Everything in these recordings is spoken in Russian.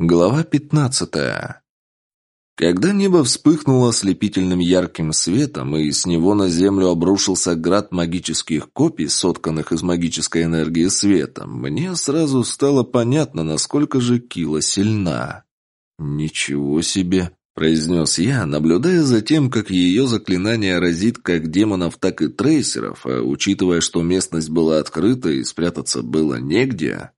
Глава пятнадцатая. Когда небо вспыхнуло ослепительным ярким светом, и с него на землю обрушился град магических копий, сотканных из магической энергии света, мне сразу стало понятно, насколько же Кила сильна. «Ничего себе!» – произнес я, наблюдая за тем, как ее заклинание разит как демонов, так и трейсеров, а учитывая, что местность была открыта и спрятаться было негде,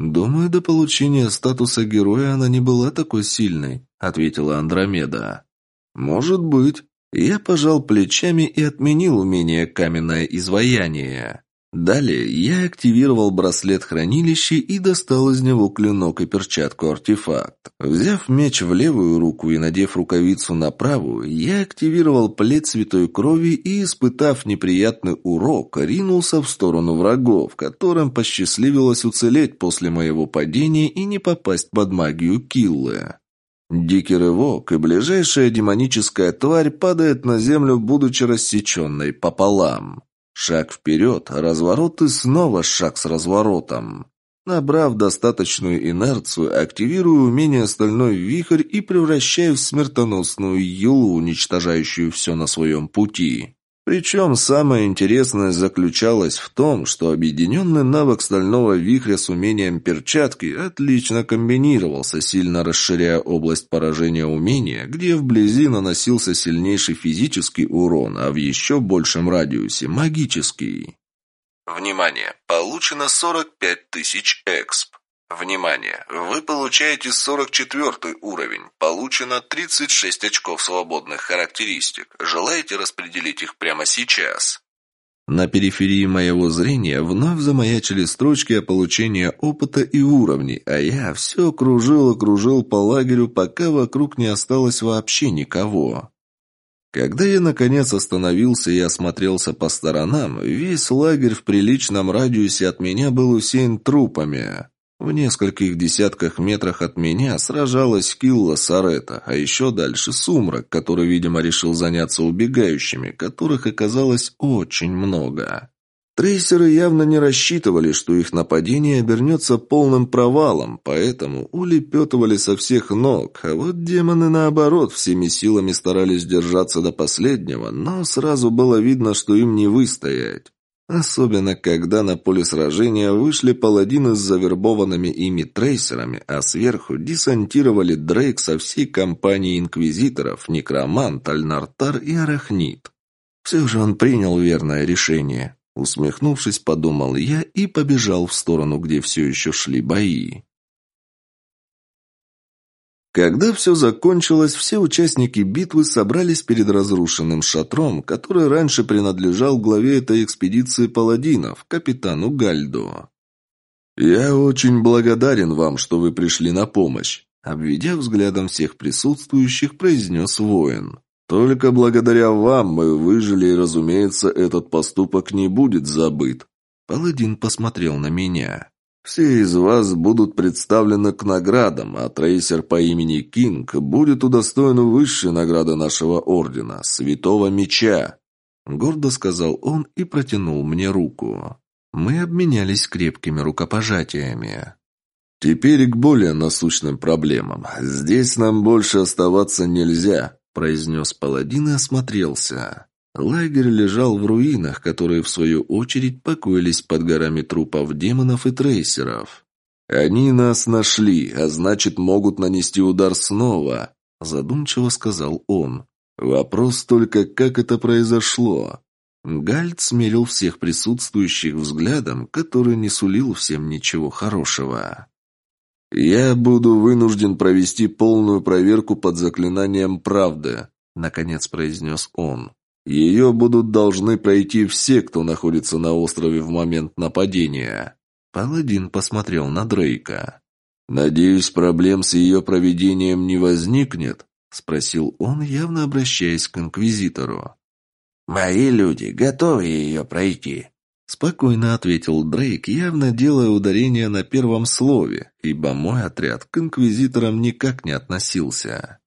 «Думаю, до получения статуса героя она не была такой сильной», — ответила Андромеда. «Может быть». Я пожал плечами и отменил умение «Каменное изваяние». Далее я активировал браслет хранилища и достал из него клинок и перчатку-артефакт. Взяв меч в левую руку и надев рукавицу на правую, я активировал плеть святой крови и, испытав неприятный урок, ринулся в сторону врагов, которым посчастливилось уцелеть после моего падения и не попасть под магию Киллы. Дикий рывок, и ближайшая демоническая тварь падает на землю, будучи рассеченной пополам. Шаг вперед, разворот и снова шаг с разворотом. Набрав достаточную инерцию, активирую умение «Стальной вихрь» и превращаю в смертоносную юлу, уничтожающую все на своем пути. Причем самое интересное заключалось в том, что объединенный навык стального вихря с умением перчатки отлично комбинировался, сильно расширяя область поражения умения, где вблизи наносился сильнейший физический урон, а в еще большем радиусе – магический. Внимание! Получено 45 тысяч эксп. Внимание! Вы получаете 44 уровень. Получено 36 очков свободных характеристик. Желаете распределить их прямо сейчас? На периферии моего зрения вновь замаячили строчки о получении опыта и уровней, а я все кружил и кружил по лагерю, пока вокруг не осталось вообще никого. Когда я, наконец, остановился и осмотрелся по сторонам, весь лагерь в приличном радиусе от меня был усеян трупами. В нескольких десятках метрах от меня сражалась Килла Сарета, а еще дальше Сумрак, который, видимо, решил заняться убегающими, которых оказалось очень много. Трейсеры явно не рассчитывали, что их нападение обернется полным провалом, поэтому улепетывали со всех ног, а вот демоны, наоборот, всеми силами старались держаться до последнего, но сразу было видно, что им не выстоять. Особенно, когда на поле сражения вышли паладины с завербованными ими трейсерами, а сверху десантировали Дрейк со всей компанией инквизиторов, Некромант, Альнартар и Арахнит. Все же он принял верное решение. Усмехнувшись, подумал я и побежал в сторону, где все еще шли бои. Когда все закончилось, все участники битвы собрались перед разрушенным шатром, который раньше принадлежал главе этой экспедиции паладинов, капитану Гальду. «Я очень благодарен вам, что вы пришли на помощь», обведя взглядом всех присутствующих, произнес воин. «Только благодаря вам мы выжили, и, разумеется, этот поступок не будет забыт». Паладин посмотрел на меня. Все из вас будут представлены к наградам, а трейсер по имени Кинг будет удостоен высшей награды нашего ордена – Святого Меча», – гордо сказал он и протянул мне руку. Мы обменялись крепкими рукопожатиями. «Теперь к более насущным проблемам. Здесь нам больше оставаться нельзя», – произнес паладин и осмотрелся. Лагерь лежал в руинах, которые, в свою очередь, покоились под горами трупов демонов и трейсеров. «Они нас нашли, а значит, могут нанести удар снова», – задумчиво сказал он. «Вопрос только, как это произошло?» Гальд смерил всех присутствующих взглядом, который не сулил всем ничего хорошего. «Я буду вынужден провести полную проверку под заклинанием правды», — наконец произнес он. Ее будут должны пройти все, кто находится на острове в момент нападения. Паладин посмотрел на Дрейка. «Надеюсь, проблем с ее проведением не возникнет?» — спросил он, явно обращаясь к Инквизитору. «Мои люди готовы ее пройти», — спокойно ответил Дрейк, явно делая ударение на первом слове, ибо мой отряд к Инквизиторам никак не относился.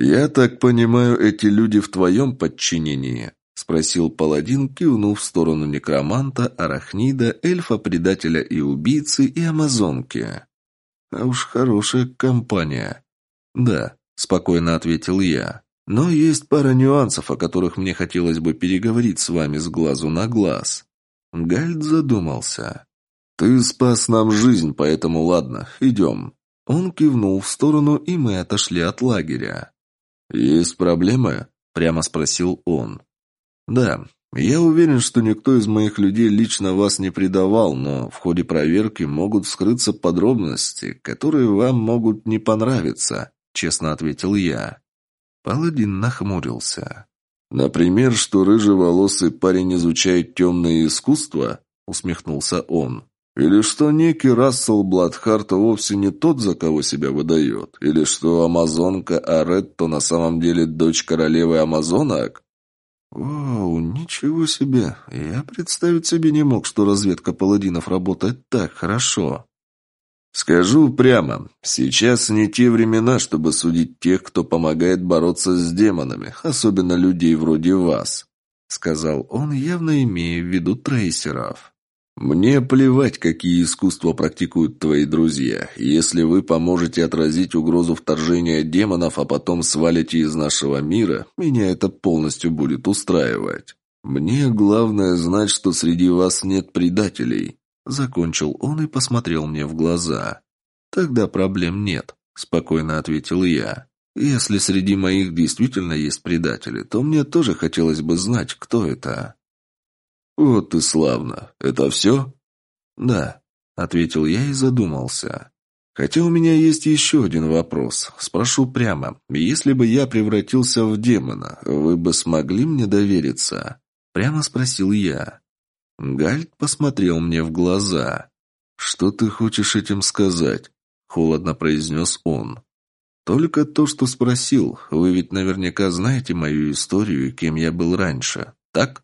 «Я так понимаю, эти люди в твоем подчинении?» — спросил паладин, кивнув в сторону некроманта, арахнида, эльфа-предателя и убийцы и амазонки. А уж хорошая компания. Да, спокойно ответил я. Но есть пара нюансов, о которых мне хотелось бы переговорить с вами с глазу на глаз. Гальд задумался. «Ты спас нам жизнь, поэтому ладно, идем». Он кивнул в сторону, и мы отошли от лагеря. «Есть проблемы?» – прямо спросил он. «Да, я уверен, что никто из моих людей лично вас не предавал, но в ходе проверки могут вскрыться подробности, которые вам могут не понравиться», – честно ответил я. Паладин нахмурился. «Например, что рыжеволосый парень изучает темное искусство?» – усмехнулся он. Или что некий Рассел Бладхарт вовсе не тот, за кого себя выдает? Или что амазонка Аретто на самом деле дочь королевы амазонок? Вау, ничего себе. Я представить себе не мог, что разведка паладинов работает так хорошо. Скажу прямо, сейчас не те времена, чтобы судить тех, кто помогает бороться с демонами, особенно людей вроде вас, сказал он, явно имея в виду трейсеров. «Мне плевать, какие искусства практикуют твои друзья. Если вы поможете отразить угрозу вторжения демонов, а потом свалите из нашего мира, меня это полностью будет устраивать. Мне главное знать, что среди вас нет предателей». Закончил он и посмотрел мне в глаза. «Тогда проблем нет», — спокойно ответил я. «Если среди моих действительно есть предатели, то мне тоже хотелось бы знать, кто это». «Вот и славно. Это все?» «Да», — ответил я и задумался. «Хотя у меня есть еще один вопрос. Спрошу прямо. Если бы я превратился в демона, вы бы смогли мне довериться?» Прямо спросил я. Гальд посмотрел мне в глаза. «Что ты хочешь этим сказать?» — холодно произнес он. «Только то, что спросил. Вы ведь наверняка знаете мою историю и кем я был раньше, так?»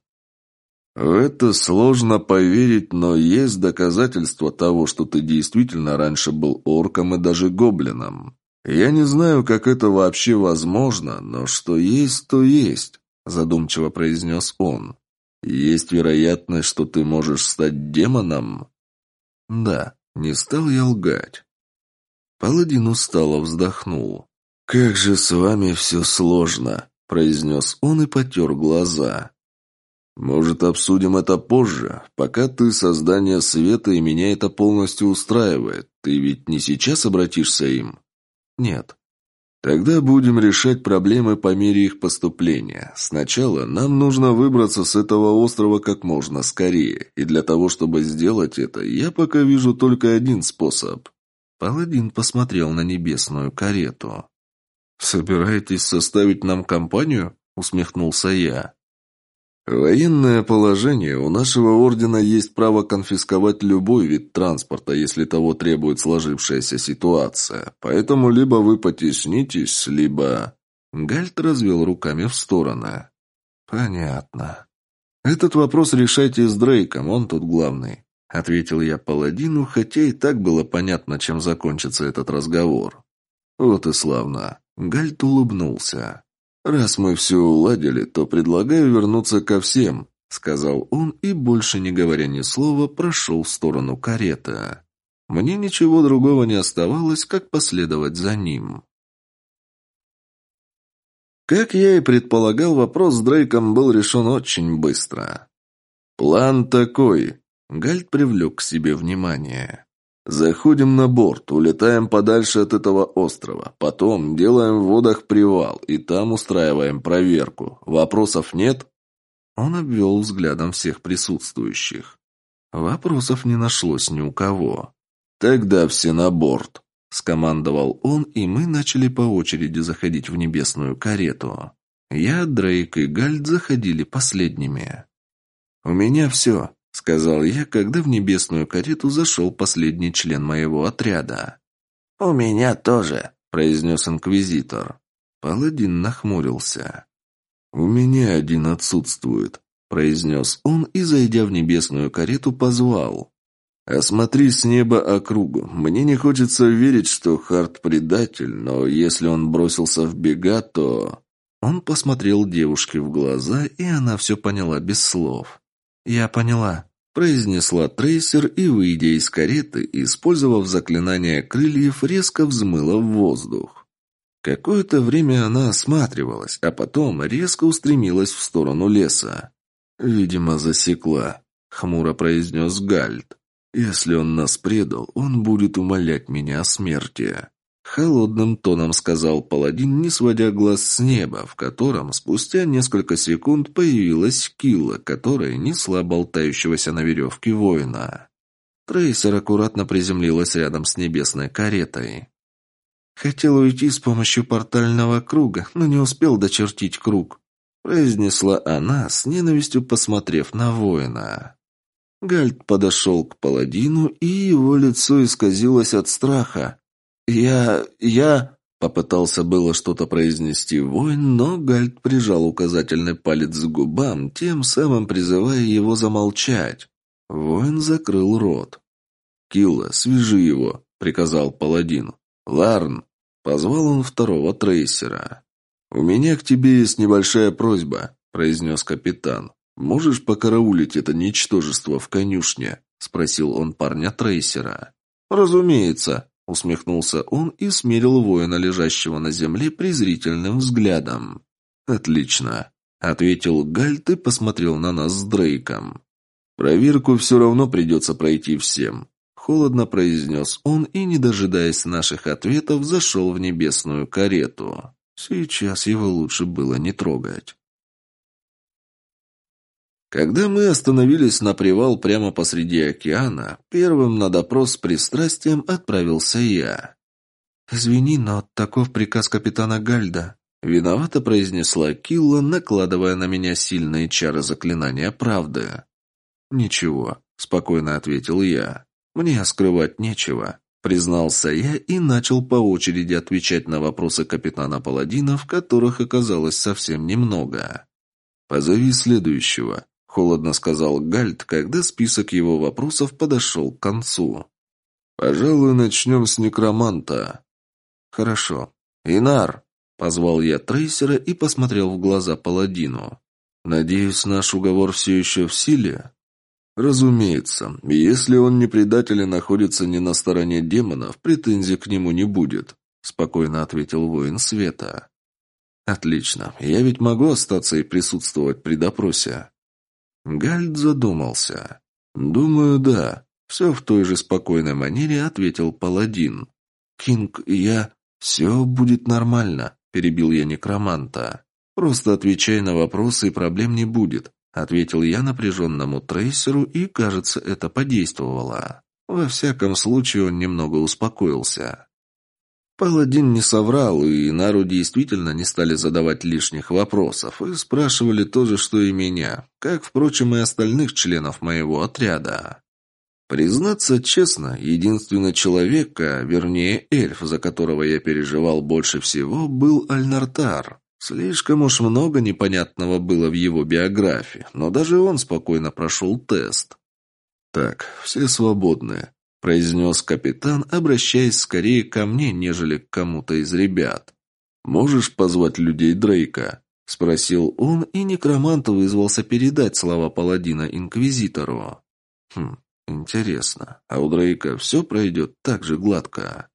В это сложно поверить, но есть доказательства того, что ты действительно раньше был орком и даже гоблином. Я не знаю, как это вообще возможно, но что есть, то есть, задумчиво произнес он. Есть вероятность, что ты можешь стать демоном? Да, не стал я лгать. Паладин устало вздохнул. «Как же с вами все сложно», — произнес он и потер глаза. «Может, обсудим это позже? Пока ты создание света, и меня это полностью устраивает. Ты ведь не сейчас обратишься им?» «Нет». «Тогда будем решать проблемы по мере их поступления. Сначала нам нужно выбраться с этого острова как можно скорее, и для того, чтобы сделать это, я пока вижу только один способ». Паладин посмотрел на небесную карету. «Собираетесь составить нам компанию?» — усмехнулся я. Военное положение. У нашего ордена есть право конфисковать любой вид транспорта, если того требует сложившаяся ситуация. Поэтому либо вы потеснитесь, либо...» Гальт развел руками в стороны. «Понятно. Этот вопрос решайте с Дрейком, он тут главный», — ответил я паладину, хотя и так было понятно, чем закончится этот разговор. «Вот и славно». Гальт улыбнулся. «Раз мы все уладили, то предлагаю вернуться ко всем», — сказал он и, больше не говоря ни слова, прошел в сторону кареты. Мне ничего другого не оставалось, как последовать за ним. Как я и предполагал, вопрос с Дрейком был решен очень быстро. «План такой», — Гальд привлек к себе внимание. Заходим на борт, улетаем подальше от этого острова. Потом делаем в водах привал, и там устраиваем проверку. Вопросов нет?» Он обвел взглядом всех присутствующих. Вопросов не нашлось ни у кого. «Тогда все на борт», — скомандовал он, и мы начали по очереди заходить в небесную карету. Я, Дрейк и Гальд заходили последними. «У меня все», — сказал я, когда в небесную карету зашел последний член моего отряда. «У меня тоже», — произнес инквизитор. Паладин нахмурился. «У меня один отсутствует», — произнес он и, зайдя в небесную карету, позвал. «Осмотри с неба округу. Мне не хочется верить, что Харт предатель, но если он бросился в бега, то...» Он посмотрел девушке в глаза, и она все поняла без слов. «Я поняла», произнесла трейсер и, выйдя из кареты, использовав заклинание крыльев, резко взмыла в воздух. Какое-то время она осматривалась, а потом резко устремилась в сторону леса. «Видимо, засекла», — хмуро произнес Гальд. «Если он нас предал, он будет умолять меня о смерти». Холодным тоном сказал паладин, не сводя глаз с неба, в котором спустя несколько секунд появилась килла, которая несла болтающегося на веревке воина. Трейсер аккуратно приземлилась рядом с небесной каретой. «Хотел уйти с помощью портального круга, но не успел дочертить круг», произнесла она, с ненавистью посмотрев на воина. Гальд подошел к паладину, и его лицо исказилось от страха. «Я... я...» — попытался было что-то произнести воин, но Гальд прижал указательный палец к губам, тем самым призывая его замолчать. Воин закрыл рот. «Килла, свяжи его», — приказал паладин. «Ларн», — позвал он второго трейсера. «У меня к тебе есть небольшая просьба», — произнес капитан. «Можешь покараулить это ничтожество в конюшне?» — спросил он парня трейсера. «Разумеется», Усмехнулся он и смерил воина, лежащего на земле, презрительным взглядом. «Отлично», — ответил Гальт и посмотрел на нас с Дрейком. «Проверку все равно придется пройти всем», — холодно произнес он и, не дожидаясь наших ответов, зашел в небесную карету. Сейчас его лучше было не трогать. Когда мы остановились на привал прямо посреди океана, первым на допрос с пристрастием отправился я. «Извини, но таков приказ капитана Гальда», — виновато произнесла Килла, накладывая на меня сильные чары заклинания правды. «Ничего», — спокойно ответил я. «Мне скрывать нечего», — признался я и начал по очереди отвечать на вопросы капитана Паладинов, которых оказалось совсем немного. «Позови следующего», Холодно сказал Гальд, когда список его вопросов подошел к концу. «Пожалуй, начнем с некроманта». «Хорошо. Инар!» — позвал я трейсера и посмотрел в глаза паладину. «Надеюсь, наш уговор все еще в силе?» «Разумеется. Если он не предатель и находится не на стороне демонов, претензий к нему не будет», — спокойно ответил воин Света. «Отлично. Я ведь могу остаться и присутствовать при допросе?» Гальд задумался. «Думаю, да». Все в той же спокойной манере ответил паладин. «Кинг, я... Все будет нормально», — перебил я некроманта. «Просто отвечай на вопросы, и проблем не будет», — ответил я напряженному трейсеру, и, кажется, это подействовало. Во всяком случае, он немного успокоился. Паладин не соврал, и Нару действительно не стали задавать лишних вопросов, и спрашивали то же, что и меня, как, впрочем, и остальных членов моего отряда. Признаться честно, единственный человек, а вернее эльф, за которого я переживал больше всего, был Альнартар. Слишком уж много непонятного было в его биографии, но даже он спокойно прошел тест. «Так, все свободны», произнес капитан, обращаясь скорее ко мне, нежели к кому-то из ребят. «Можешь позвать людей Дрейка?» — спросил он, и некромант вызвался передать слова паладина инквизитору. «Хм, интересно, а у Дрейка все пройдет так же гладко?»